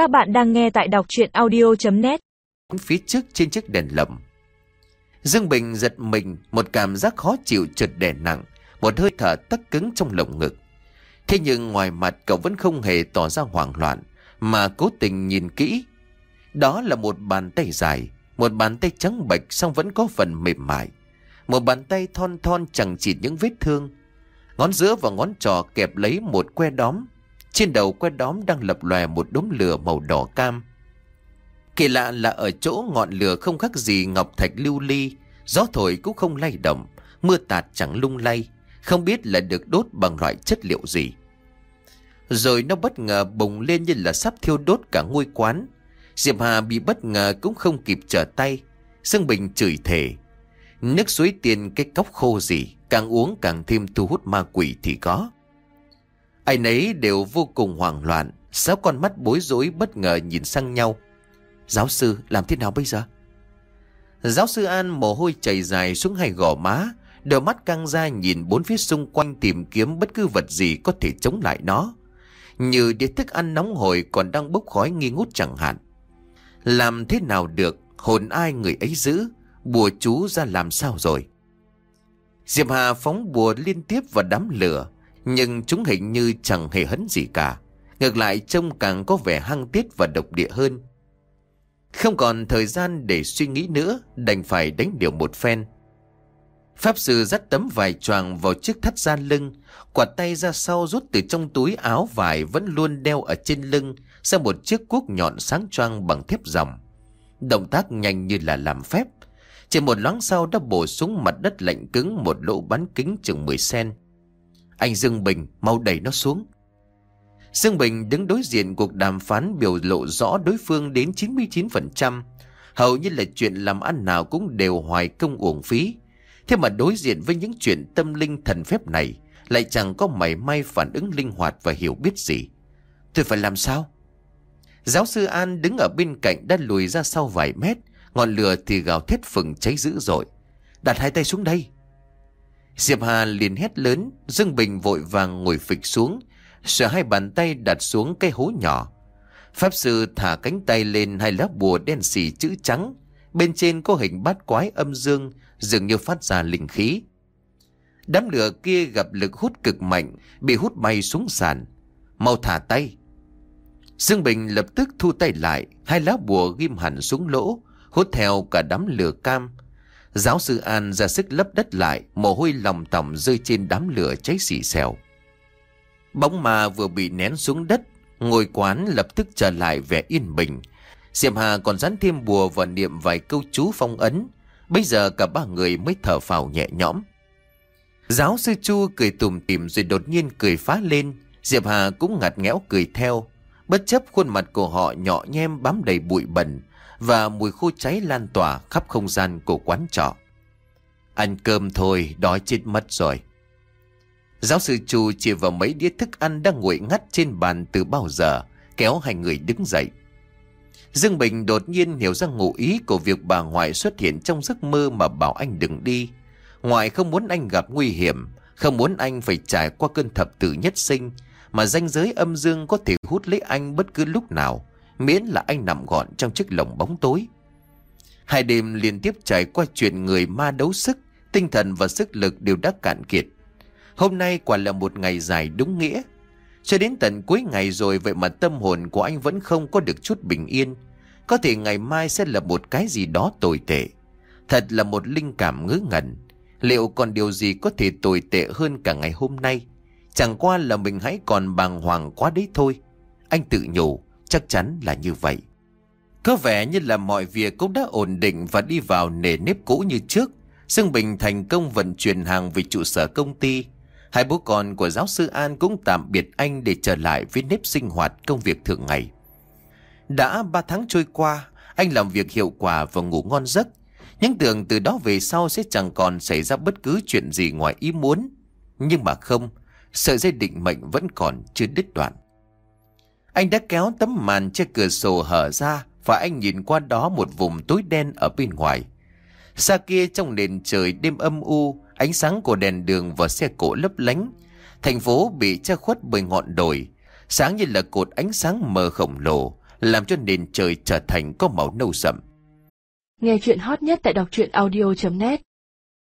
Các bạn đang nghe tại đọc chuyện audio.net Phía trước trên chiếc đèn lồng. Dương Bình giật mình, Một cảm giác khó chịu trượt đè nặng, Một hơi thở tắc cứng trong lồng ngực. Thế nhưng ngoài mặt cậu vẫn không hề tỏ ra hoảng loạn, Mà cố tình nhìn kỹ. Đó là một bàn tay dài, Một bàn tay trắng bệch song vẫn có phần mềm mại. Một bàn tay thon thon chẳng chỉ những vết thương. Ngón giữa và ngón trò kẹp lấy một que đóm trên đầu que đóm đang lập lòe một đốm lửa màu đỏ cam. Kỳ lạ là ở chỗ ngọn lửa không khác gì ngọc thạch lưu ly, gió thổi cũng không lay động, mưa tạt chẳng lung lay, không biết là được đốt bằng loại chất liệu gì. Rồi nó bất ngờ bùng lên như là sắp thiêu đốt cả ngôi quán. Diệp Hà bị bất ngờ cũng không kịp trở tay. Sương Bình chửi thề. Nước suối tiền cái cốc khô gì, càng uống càng thêm thu hút ma quỷ thì có. Ai nấy đều vô cùng hoảng loạn, Sáu con mắt bối rối bất ngờ nhìn sang nhau. Giáo sư, làm thế nào bây giờ? Giáo sư An mồ hôi chảy dài xuống hai gò má Đôi mắt căng ra nhìn bốn phía xung quanh tìm kiếm bất cứ vật gì có thể chống lại nó. Như đĩa thức ăn nóng hổi còn đang bốc khói nghi ngút chẳng hạn. Làm thế nào được? Hồn ai người ấy giữ? Bùa chú ra làm sao rồi? Diệp Hà phóng bùa liên tiếp vào đám lửa nhưng chúng hình như chẳng hề hấn gì cả. Ngược lại, trông càng có vẻ hăng tiết và độc địa hơn. Không còn thời gian để suy nghĩ nữa, Đành phải đánh điều một phen. Pháp sư dắt tấm vải choàng vào chiếc thắt da lưng, Quạt tay ra sau rút từ trong túi áo vải Vẫn luôn đeo ở trên lưng Ra một chiếc cuốc nhọn sáng choang bằng thép dòng. Động tác nhanh như là làm phép. Chỉ một loáng sau đã bổ xuống mặt đất lạnh cứng Một lỗ bán kính chừng 10 sen anh Dương Bình mau đẩy nó xuống Dương Bình đứng đối diện cuộc đàm phán biểu lộ rõ đối phương đến 99%. Hầu như là chuyện làm ăn nào cũng đều hoài công uổng phí. Thế mà đối diện với những chuyện tâm linh thần phép này, lại chẳng có mảy may phản ứng linh hoạt và hiểu biết gì. Tôi phải làm sao? Giáo sư An đứng ở bên cạnh đã lùi ra sau vài mét, ngọn lửa thì gào thét phừng cháy dữ dội. Đặt hai tay xuống đây. Diệp Hà liền hét lớn, Dương Bình vội vàng ngồi phịch xuống, sợ hai bàn tay đặt xuống cái hố nhỏ. Pháp sư thả cánh tay lên hai lá bùa đen xì chữ trắng, bên trên có hình bát quái âm dương, dường như phát ra linh khí. Đám lửa kia gặp lực hút cực mạnh, bị hút bay xuống sàn. Mau thả tay. Dương Bình lập tức thu tay lại, hai lá bùa ghim hẳn xuống lỗ, hút theo cả đám lửa cam, Giáo sư An ra sức lấp đất lại, mồ hôi lòng tòng rơi trên đám lửa cháy xì xèo. Bóng ma vừa bị nén xuống đất, ngồi quán lập tức trở lại vẻ yên bình. Diệp Hà còn dán thêm bùa và niệm vài câu chú phong ấn. Bây giờ cả ba người mới thở phào nhẹ nhõm. Giáo sư Chu cười tùm tìm rồi đột nhiên cười phá lên. Diệp Hà cũng ngặt nghẽo cười theo. Bất chấp khuôn mặt của họ nhỏ nhem bám đầy bụi bẩn và mùi khô cháy lan tỏa khắp không gian của quán trọ. Ăn cơm thôi, đói chết mất rồi. Giáo sư Chu chỉ vào mấy đĩa thức ăn đang nguội ngắt trên bàn từ bao giờ, kéo hai người đứng dậy. Dương Bình đột nhiên hiểu ra ngụ ý của việc bà ngoại xuất hiện trong giấc mơ mà bảo anh đừng đi. Ngoại không muốn anh gặp nguy hiểm, không muốn anh phải trải qua cơn thập tử nhất sinh, mà ranh giới âm dương có thể hút lấy anh bất cứ lúc nào miễn là anh nằm gọn trong chiếc lồng bóng tối. Hai đêm liên tiếp trải qua chuyện người ma đấu sức, tinh thần và sức lực đều đã cạn kiệt. Hôm nay quả là một ngày dài đúng nghĩa. Cho đến tận cuối ngày rồi vậy mà tâm hồn của anh vẫn không có được chút bình yên. Có thể ngày mai sẽ là một cái gì đó tồi tệ. Thật là một linh cảm ngớ ngẩn. Liệu còn điều gì có thể tồi tệ hơn cả ngày hôm nay? Chẳng qua là mình hãy còn bàng hoàng quá đấy thôi. Anh tự nhủ. Chắc chắn là như vậy. Có vẻ như là mọi việc cũng đã ổn định và đi vào nề nếp cũ như trước. Dương Bình thành công vận chuyển hàng về trụ sở công ty. Hai bố con của giáo sư An cũng tạm biệt anh để trở lại với nếp sinh hoạt công việc thường ngày. Đã ba tháng trôi qua, anh làm việc hiệu quả và ngủ ngon giấc. Những tưởng từ đó về sau sẽ chẳng còn xảy ra bất cứ chuyện gì ngoài ý muốn. Nhưng mà không, sợi dây định mệnh vẫn còn chưa đứt đoạn. Anh đã kéo tấm màn che cửa sổ hở ra và anh nhìn qua đó một vùng tối đen ở bên ngoài. Xa kia trong nền trời đêm âm u, ánh sáng của đèn đường và xe cộ lấp lánh. Thành phố bị che khuất bởi ngọn đồi, sáng như là cột ánh sáng mờ khổng lồ, làm cho nền trời trở thành có màu nâu sậm. Nghe chuyện hot nhất tại đọc truyện audio.net